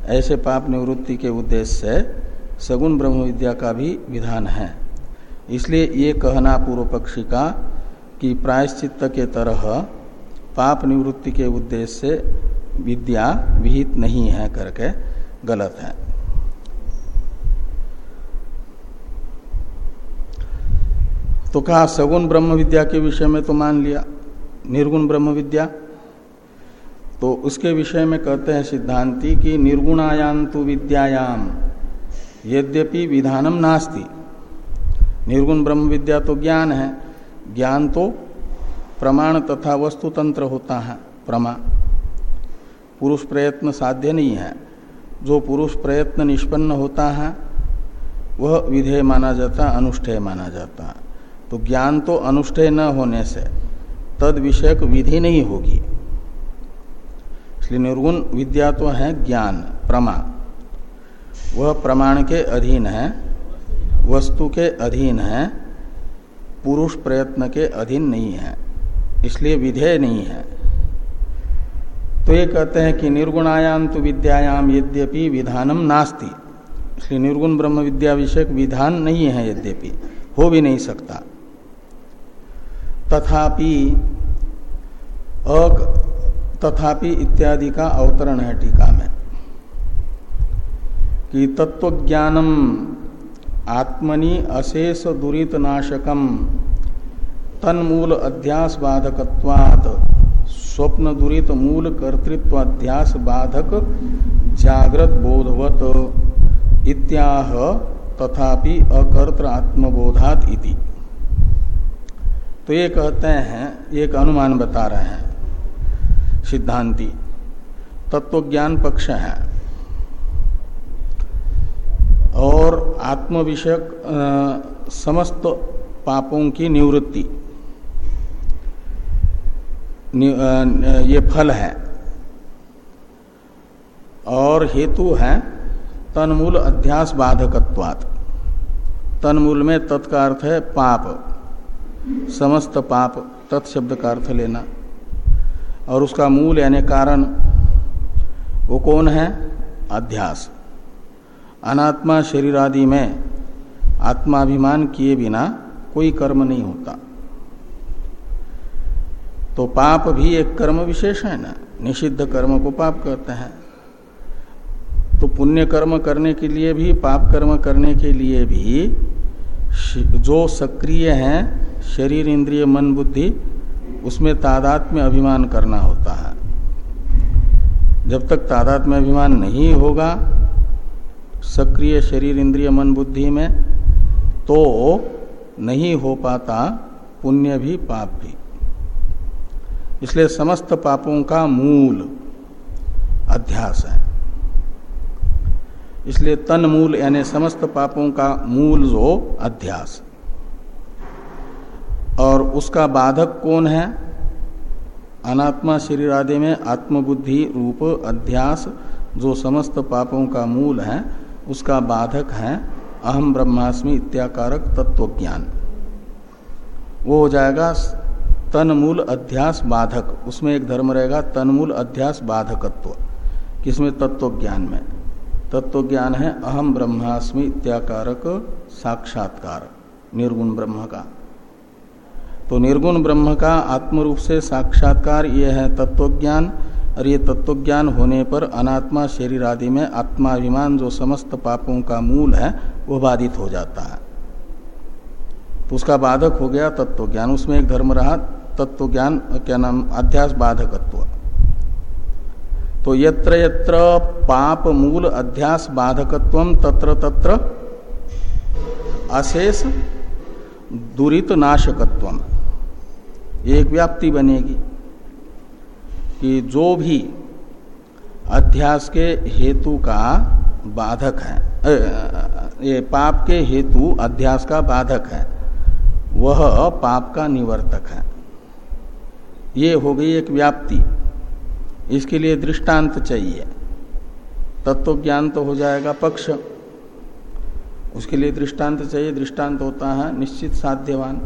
ऐसे पाप निवृत्ति के उद्देश्य से सगुण ब्रह्म विद्या का भी विधान है। इसलिए ये कहना पूर्व पक्षी का कि प्रायश्चित के तरह पाप निवृत्ति के उद्देश्य से विद्या विहित नहीं है करके गलत है। तो कहा, सगुण ब्रह्म विद्या के विषय में तो मान लिया, निर्गुण ब्रह्म विद्या। तो उसके विषय में कहते हैं सिद्धांति कि निर्गुणायाम तो विद्यायाम, यद्यपि विधानम नास्ति। निर्गुण ब्रह्म विद्या तो ज्ञान है। ज्ञान तो प्रमाण तथा वस्तु तंत्र होता है, प्रमा। पुरुष प्रयत्न साध्य नहीं है। जो पुरुष प्रयत्न निष्पन्न होता है, वह विधेय माना जाता, अनुष्ठेय माना जाता। है तो ज्ञान तो अनुष्ठेय न होने से तद विषयक विधि नहीं होगी। इसलिए निर्गुण विद्या तो है ज्ञान, प्रमा। वह प्रमाण के अधीन है। वस्तु के अधीन है, पुरुष प्रयत्न के अधीन नहीं है, इसलिए विधेय नहीं है। तो ये कहते हैं कि निर्गुणायाम तो विद्यायाम यद्यपि विधानम नास्ति। इसलिए निर्गुण ब्रह्म विद्या विषयक विधान नहीं है यद्यपि, हो भी नहीं सकता। तथापि अक तथापि इत्यादि का अवतरण है टीका में कि तत्वज्ञानम आत्मनि अशेष दुरीत नाशकम तन्मूल अध्यास बाधकत्वात् स्वप्न दुरीत मूल कर्तृत्व अध्यास बाधक जागृत बोधवत। इत्याह तथापि अकर्त्र आत्मबोधात इति। तो ये कहते हैं एक अनुमान बता रहे हैं। सिद्धांति। तत्व ज्ञान पक्ष है। और आत्म विषयक समस्त पापों की निवृत्ति। ये फल है। और हेतु है तन्मूल अध्यास बाधकत्वात् तन्मूल में तत्का अर्थ है पाप। समस्त पाप तत्शब्द का अर्थ लेना। और उसका मूल यानी कारण वो कौन है? अध्यास। अनात्मा शरीर आदि में आत्माभिमान किए बिना कोई कर्म नहीं होता। तो पाप भी एक कर्म विशेष है ना? निषिद्ध कर्म को पाप कहते हैं। तो पुण्य कर्म करने के लिए भी, पाप कर्म करने के लिए भी जो सक्रिय हैं, शरीर, इंद्रिय, मन, बुद्धि, उसमें तादात में अभिमान करना होता है। जब तक तादात में अभिमान नहीं होगा सक्रिय शरीर, इंद्रिय, मन, बुद्धि में तो नहीं हो पाता पुण्य भी, पाप भी। इसलिए समस्त पापों का मूल अध्यास है। इसलिए तन मूल यानी समस्त पापों का मूल जो अध्यास। और उसका बाधक कौन है? अनात्मा शरीर आदि में आत्मबुद्धि रूप अध्यास जो समस्त पापों का मूल है उसका बाधक है अहम ब्रह्मास्मि इत्याकारक तत्व ज्ञान वो हो जाएगा तनमूल अध्यास बाधक। उसमें एक धर्म रहेगा तनमूल अध्यास बाधकत्व। किसमें? तत्व ज्ञान में। तत्व ज्ञान है अहम ब्रह्मास्मि इत्याकारक साक्षात्कार, निर्गुण ब्रह्म का। तो निर्गुण ब्रह्म का आत्म रूप से साक्षात्कार ये है तत्व ज्ञान और ये तत्व ज्ञान होने पर अनात्मा, शरीर आदि में आत्माभिमान जो समस्त पापों का मूल है, वो बाधित हो जाता है। तो उसका बाधक हो गया तत्व ज्ञान उसमें एक धर्म रहा तत्व ज्ञान क्या नाम, अध्यास बाधकत्व। तो यत्र यत्र पाप मूल अध्यास बाधकत्व तत्र तत्र अशेष दुरित नाशकत्व। एक व्याप्ति बनेगी। कि जो भी अध्यास के हेतु का बाधक है ये पाप के हेतु अध्यास का बाधक है, वह पाप का निवर्तक है। ये हो गई एक व्याप्ति। इसके लिए दृष्टांत चाहिए। तत्व ज्ञान तो हो जाएगा पक्ष। उसके लिए दृष्टांत चाहिए, दृष्टांत होता है, निश्चित साध्यवान।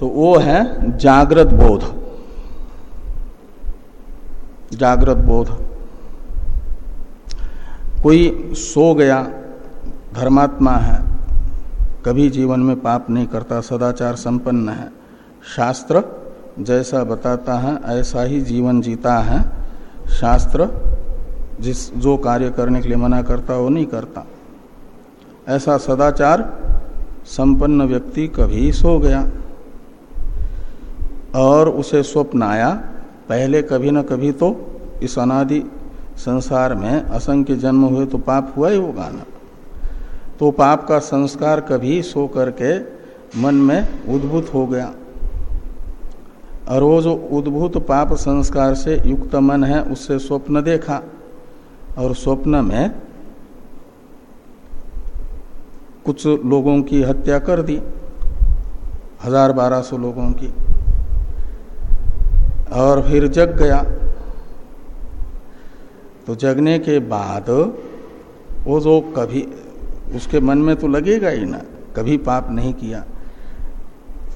तो वो है जागृत बोध। जागृत बोध। कोई सो गया, धर्मात्मा है, कभी जीवन में पाप नहीं करता, सदाचार संपन्न है। शास्त्र जैसा बताता है, ऐसा ही जीवन जीता है। शास्त्र जिस, जो कार्य करने के लिए मना करता, वो नहीं करता। ऐसा सदाचार संपन्न व्यक्ति कभी सो गया और उसे स्वप्न आया पहले कभी न कभी तो इस अनादि संसार में असंख्य जन्म हुए तो पाप हुआ ही होगा ना। तो पाप का संस्कार कभी सो करके मन में उद्भूत हो गया। और वो जो उद्भूत पाप संस्कार से युक्त मन है, उससे स्वप्न देखा। और स्वप्न में कुछ लोगों की हत्या कर दी, हज़ार बारह सौ लोगों की। और फिर जग गया। तो जगने के बाद वो जो कभी, उसके मन में तो लगेगा ही ना, कभी पाप नहीं किया।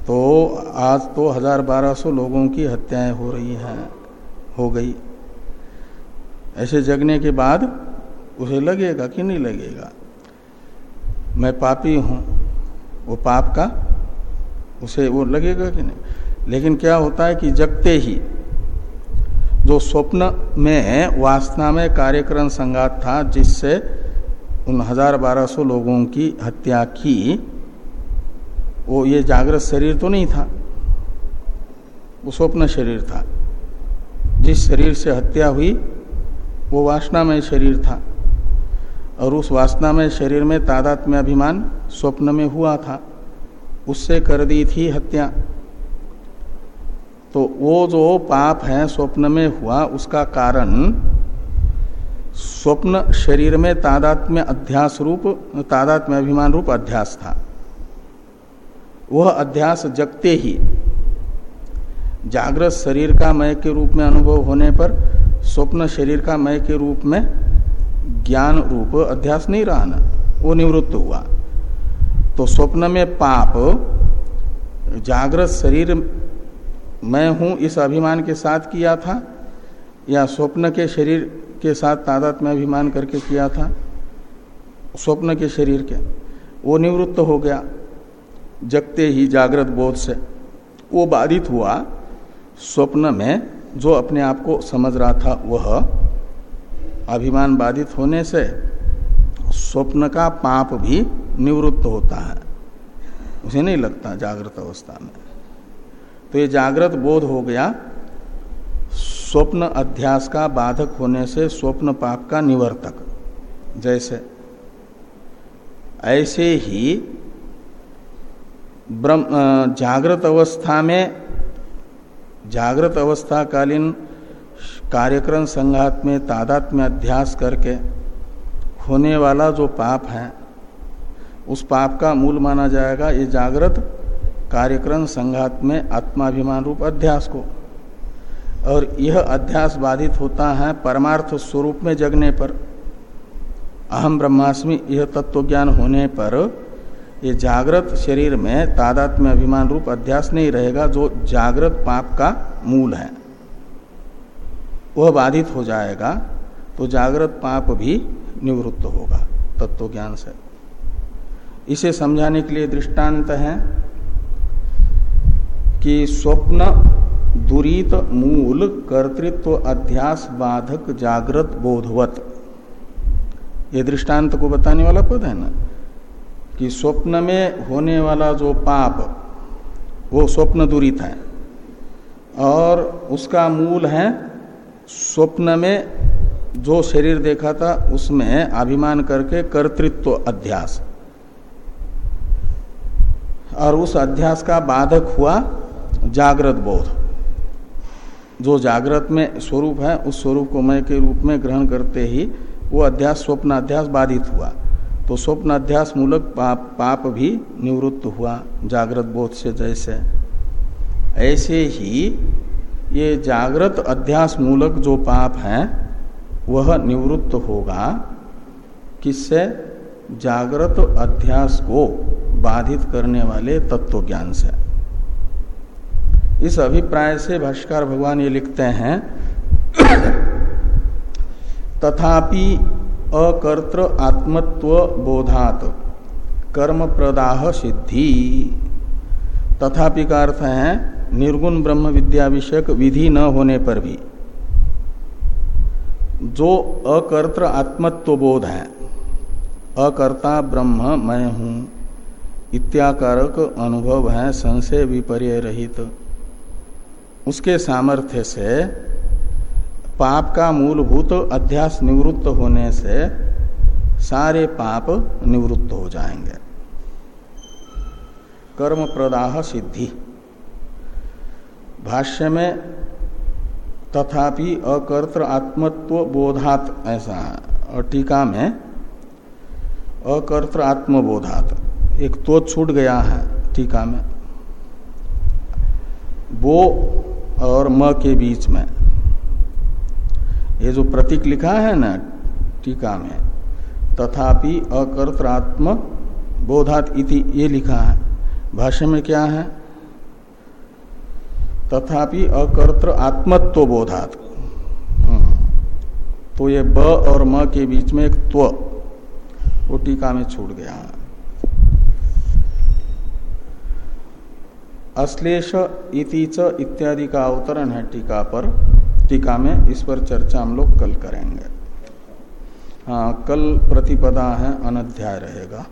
तो आज तो हज़ार बारह सौ लोगों की हत्याएँ हो रही हैं, हो गई। ऐसे जगने के बाद उसे लगेगा कि नहीं लगेगा। मैं पापी हूँ, वो पाप का, उसे वो लगेगा कि नहीं? लेकिन क्या होता है कि जगते ही जो स्वप्न में वासना में कार्यक्रम संगात था, जिससे उन हज़ार बारह सौ लोगों की हत्या की, वो ये जागृत शरीर तो नहीं था। वो स्वप्न शरीर था। जिस शरीर से हत्या हुई, वो वासना में शरीर था। और उस वासना में शरीर में तादात्म्य अभिमान स्वप्न में हुआ था। उससे कर दी थी हत्या। तो वो जो पाप है स्वप्न में हुआ, उसका कारण स्वप्न शरीर में तादात्म्य अध्यास रूप, तादात्म्य अभिमान रूप अध्यास था। वह अध्यास जगते ही जागृत शरीर का मय के रूप में अनुभव होने पर स्वप्न शरीर का मय के रूप में ज्ञान रूप अध्यास नहीं रहा ना, वो निवृत्त हुआ। तो स्वप्न में पाप, जागृत शरीर मैं हूँ इस अभिमान के साथ किया था, या स्वप्न के शरीर के साथ तादात में अभिमान करके किया था? स्वप्न के शरीर के। वो निवृत्त हो गया, जगते ही जागृत बोध से। वो बाधित हुआ स्वप्न में, जो अपने आप को समझ रहा था वह। अभिमान बाधित होने से स्वप्न का पाप भी निवृत्त होता है। उसे नहीं लगता जागृत अवस्था में। तो ये जागृत बोध हो गया, स्वप्न अध्यास का बाधक होने से स्वप्न पाप का निवर्तक, जैसे। ऐसे ही ब्रह्म जागृत अवस्था में, जागृत अवस्था कालीन कार्यक्रम संघात में, तादात में अध्यास करके होने वाला जो पाप है, उस पाप का मूल माना जाएगा ये जागृत कार्यक्रम संघात में आत्माभिमान रूप अध्यास को। और यह अध्यास बाधित होता है परमार्थ स्वरूप में जगने पर। अहम ब्रह्मास्मि यह तत्व ज्ञान होने पर ये जागृत शरीर में तादात्म्य अभिमान रूप अध्यास नहीं रहेगा, जो जागृत पाप का मूल है। वह बाधित हो जाएगा तो जागृत पाप भी निवृत्त होगा तत्व ज्ञान से। इसे समझाने के लिए दृष्टांत है। कि स्वप्न, दुरीत, मूल, कर्तृत्व, अध्यास, बाधक, जागृत, बोधवत। ये दृष्टांत को बताने वाला पद है ना? कि स्वप्न में होने वाला जो पाप, वो स्वप्न दूरित है। और उसका मूल है स्वप्न में जो शरीर देखा था, उसमें अभिमान करके कर्तृत्व अध्यास। और उस अध्यास का बाधक हुआ जागृत बोध। जो जागृत में स्वरूप है, उस स्वरूप को मय के रूप में ग्रहण करते ही वो अध्यास स्वप्न अध्यास बाधित हुआ। तो स्वप्न अध्यास मूलक पाप पाप भी निवृत्त हुआ, जागृत बोध से जैसे। ऐसे ही ये जागृत अध्यास मूलक जो पाप है, वह निवृत्त होगा। किससे? जागृत अध्यास को बाधित करने वाले तत्व ज्ञान से। इस अभिप्राय से भाष्कर भगवान ये लिखते हैं, तथापि अकर्तृ आत्मत्व बोधात, कर्म प्रदाह सिद्धि। तथापि का अर्थ है, निर्गुण ब्रह्म विद्या विषयक विधि न होने पर भी। जो अकर्तृ आत्मत्व बोध है, अकर्ता ब्रह्म मैं हूँ, इत्याकारक अनुभव है, संशय विपर्य रहित। उसके सामर्थ्य से पाप का मूलभूत अध्यास निवृत्त होने से सारे पाप निवृत्त हो जाएँगे। कर्म प्रदाह सिद्धि। भाष्य में तथापि अकर्तृ आत्मत्व बोधात ऐसा है और टीका में अकर्तृ आत्मबोधात एक तो छूट गया है टीका में। बो और म के बीच में। ये जो प्रतीक लिखा है ना, टीका में, तथापि अकर्त्रात्म बोधात इति ये लिखा है। भाष्य में क्या है? तथापि अकर्त्र आत्मत्व बोधात। हम्म। तो ये ब और म के बीच में एक त्व, वो टीका में छूट गया। है अश्लेष इति च इत्यादि का अवतरण है टीका पर। टीका में इस पर चर्चा हम लोग कल करेंगे। हाँ कल प्रतिपदा है, अनध्याय रहेगा।